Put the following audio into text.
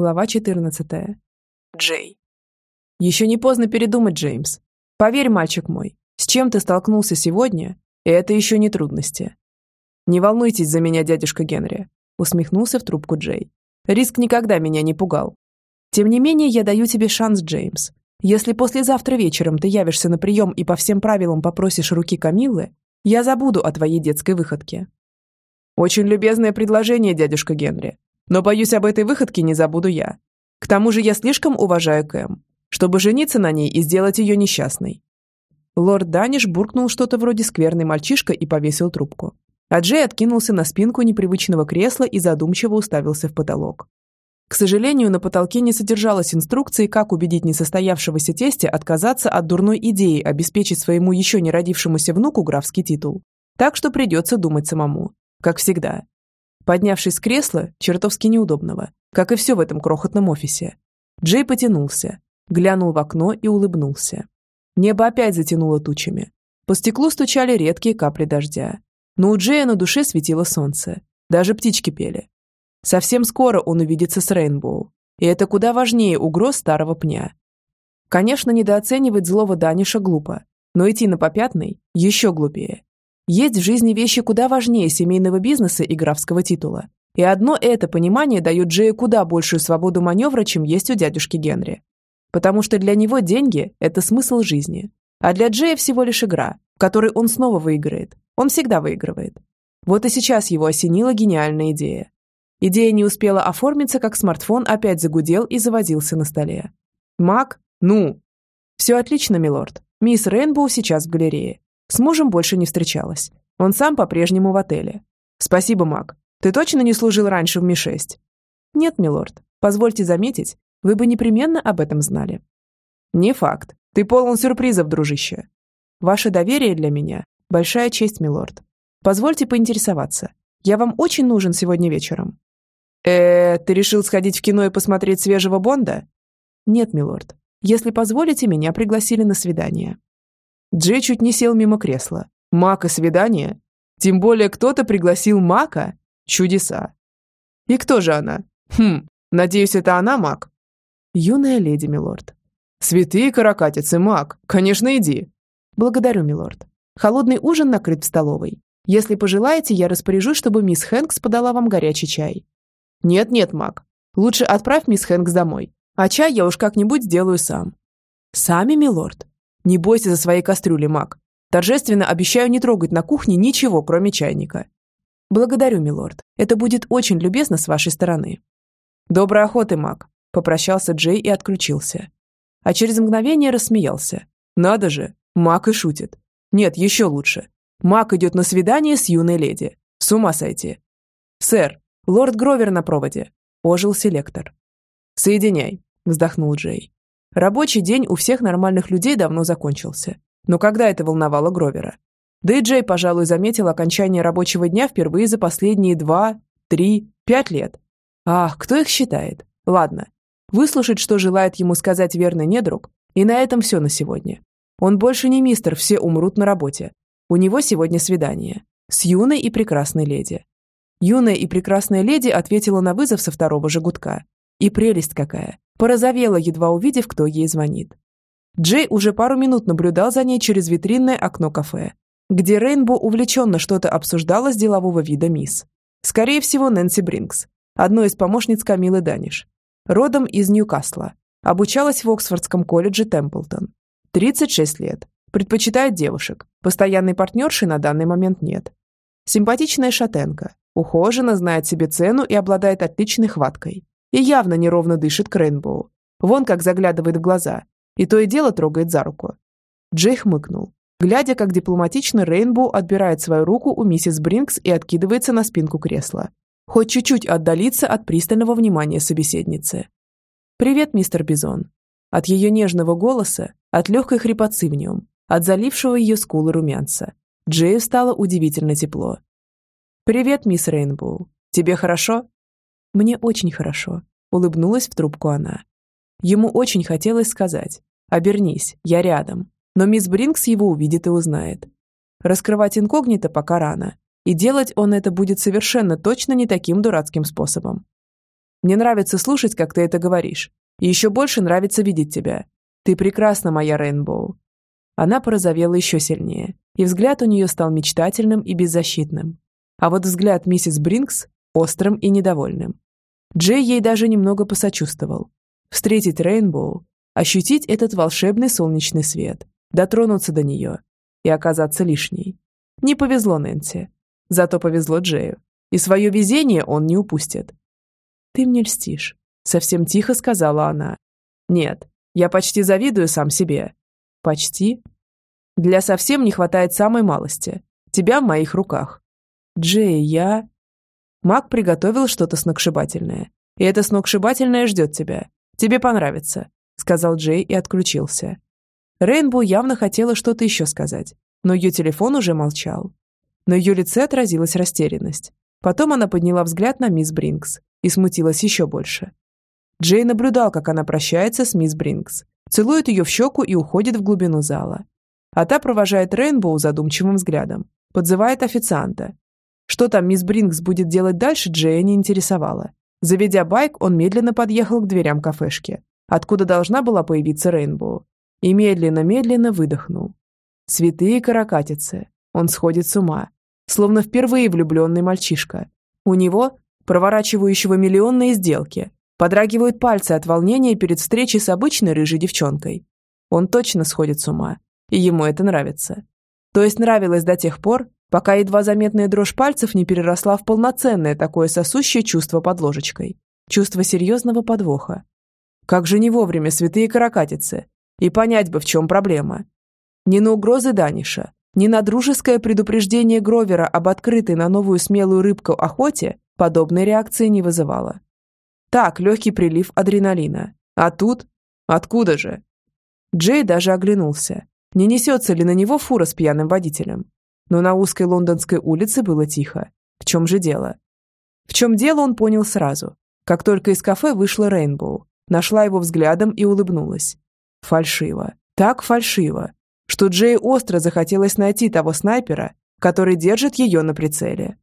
Глава 14. Джей. Еще не поздно передумать, Джеймс. Поверь, мальчик мой, с чем ты столкнулся сегодня, и это еще не трудности. Не волнуйтесь за меня, дядюшка Генри, усмехнулся в трубку Джей. Риск никогда меня не пугал. Тем не менее, я даю тебе шанс, Джеймс. Если послезавтра вечером ты явишься на прием и по всем правилам попросишь руки Камиллы, я забуду о твоей детской выходке. Очень любезное предложение, дядюшка Генри. Но, боюсь, об этой выходке не забуду я. К тому же я слишком уважаю Кэм, чтобы жениться на ней и сделать ее несчастной». Лорд Даниш буркнул что-то вроде «скверный мальчишка» и повесил трубку. А Джей откинулся на спинку непривычного кресла и задумчиво уставился в потолок. К сожалению, на потолке не содержалось инструкции, как убедить несостоявшегося тестя отказаться от дурной идеи обеспечить своему еще не родившемуся внуку графский титул. Так что придется думать самому. Как всегда. Поднявшись с кресла, чертовски неудобного, как и все в этом крохотном офисе, Джей потянулся, глянул в окно и улыбнулся. Небо опять затянуло тучами. По стеклу стучали редкие капли дождя. Но у Джея на душе светило солнце. Даже птички пели. Совсем скоро он увидится с Рейнбоу. И это куда важнее угроз старого пня. Конечно, недооценивать злого Даниша глупо, но идти на попятный еще глупее. Есть в жизни вещи куда важнее семейного бизнеса и графского титула. И одно это понимание дает Джею куда большую свободу маневра, чем есть у дядюшки Генри. Потому что для него деньги – это смысл жизни. А для Джея всего лишь игра, в которой он снова выиграет. Он всегда выигрывает. Вот и сейчас его осенила гениальная идея. Идея не успела оформиться, как смартфон опять загудел и заводился на столе. «Мак? Ну?» «Все отлично, милорд. Мисс Рейнбоу сейчас в галерее. С мужем больше не встречалась. Он сам по-прежнему в отеле. Спасибо, Мак. Ты точно не служил раньше в Ми-6? Нет, милорд. Позвольте заметить, вы бы непременно об этом знали. Не факт. Ты полон сюрпризов, дружище. Ваше доверие для меня – большая честь, милорд. Позвольте поинтересоваться. Я вам очень нужен сегодня вечером. э ты решил сходить в кино и посмотреть свежего Бонда? Нет, милорд. Если позволите, меня пригласили на свидание. Джей чуть не сел мимо кресла. Мака свидание? Тем более кто-то пригласил Мака? Чудеса. И кто же она? Хм, надеюсь, это она Мак? Юная леди, милорд. Святые каракатицы, Мак. Конечно, иди. Благодарю, милорд. Холодный ужин накрыт в столовой. Если пожелаете, я распоряжусь, чтобы мисс Хэнкс подала вам горячий чай. Нет-нет, Мак. Лучше отправь мисс Хэнкс домой. А чай я уж как-нибудь сделаю сам. Сами, милорд? Не бойся за свои кастрюли, Мак. Торжественно обещаю не трогать на кухне ничего, кроме чайника. Благодарю, милорд. Это будет очень любезно с вашей стороны. Доброй охоты, Мак. Попрощался Джей и отключился. А через мгновение рассмеялся. Надо же, Мак и шутит. Нет, еще лучше. Мак идет на свидание с юной леди. С ума сойти. Сэр, лорд Гровер на проводе. Ожил селектор. Соединяй, вздохнул Джей. Рабочий день у всех нормальных людей давно закончился. Но когда это волновало Гровера? Да и Джей, пожалуй, заметил окончание рабочего дня впервые за последние два, три, пять лет. Ах, кто их считает? Ладно. Выслушать, что желает ему сказать верный недруг, и на этом все на сегодня. Он больше не мистер «все умрут на работе». У него сегодня свидание. С юной и прекрасной леди. Юная и прекрасная леди ответила на вызов со второго же гудка. И прелесть какая. Порозовела, едва увидев, кто ей звонит. Джей уже пару минут наблюдал за ней через витринное окно кафе, где Рейнбо увлеченно что-то обсуждала с делового вида мисс. Скорее всего, Нэнси Бринкс, одной из помощниц Камилы Даниш. Родом из Ньюкасла. Обучалась в Оксфордском колледже Темплтон. 36 лет. Предпочитает девушек. Постоянной партнерши на данный момент нет. Симпатичная шатенка. Ухожена, знает себе цену и обладает отличной хваткой и явно неровно дышит к Рейнбоу. Вон как заглядывает в глаза, и то и дело трогает за руку. Джей хмыкнул, глядя, как дипломатично Рейнбоу отбирает свою руку у миссис Бринкс и откидывается на спинку кресла. Хоть чуть-чуть отдалиться от пристального внимания собеседницы. «Привет, мистер Бизон». От ее нежного голоса, от легкой хрипотцы в нем, от залившего ее скулы румянца, Джею стало удивительно тепло. «Привет, мисс Рейнбоу. Тебе хорошо?» «Мне очень хорошо», — улыбнулась в трубку она. Ему очень хотелось сказать «Обернись, я рядом», но мисс Бринкс его увидит и узнает. Раскрывать инкогнито пока рано, и делать он это будет совершенно точно не таким дурацким способом. Мне нравится слушать, как ты это говоришь. И еще больше нравится видеть тебя. Ты прекрасна, моя Рейнбоу». Она порозовела еще сильнее, и взгляд у нее стал мечтательным и беззащитным. А вот взгляд миссис Бринкс – острым и недовольным. Джей ей даже немного посочувствовал. Встретить Рейнбоу, ощутить этот волшебный солнечный свет, дотронуться до нее и оказаться лишней. Не повезло Нэнси. Зато повезло Джею. И свое везение он не упустит. «Ты мне льстишь», — совсем тихо сказала она. «Нет, я почти завидую сам себе». «Почти?» «Для совсем не хватает самой малости. Тебя в моих руках». «Джей, я...» Мак приготовил что-то сногсшибательное. И это сногсшибательное ждет тебя. Тебе понравится», — сказал Джей и отключился. Рейнбоу явно хотела что-то еще сказать, но ее телефон уже молчал. На ее лице отразилась растерянность. Потом она подняла взгляд на мисс Бринкс и смутилась еще больше. Джей наблюдал, как она прощается с мисс Бринкс, целует ее в щеку и уходит в глубину зала. А та провожает Рейнбоу задумчивым взглядом, подзывает официанта. Что там мисс Бринкс будет делать дальше, Джея не интересовало. Заведя байк, он медленно подъехал к дверям кафешки, откуда должна была появиться Рейнбоу, и медленно-медленно выдохнул. Святые каракатицы. Он сходит с ума. Словно впервые влюбленный мальчишка. У него, проворачивающего миллионные сделки, подрагивают пальцы от волнения перед встречей с обычной рыжей девчонкой. Он точно сходит с ума, и ему это нравится. То есть нравилось до тех пор, пока едва заметная дрожь пальцев не переросла в полноценное такое сосущее чувство под ложечкой. Чувство серьезного подвоха. Как же не вовремя святые каракатицы. И понять бы, в чем проблема. Не на угрозы Даниша, не на дружеское предупреждение Гровера об открытой на новую смелую рыбку охоте подобной реакции не вызывало. Так, легкий прилив адреналина. А тут? Откуда же? Джей даже оглянулся. Не несется ли на него фура с пьяным водителем? Но на узкой лондонской улице было тихо. В чем же дело? В чем дело, он понял сразу. Как только из кафе вышла Рейнбоу, нашла его взглядом и улыбнулась. Фальшиво. Так фальшиво, что Джей остро захотелось найти того снайпера, который держит ее на прицеле.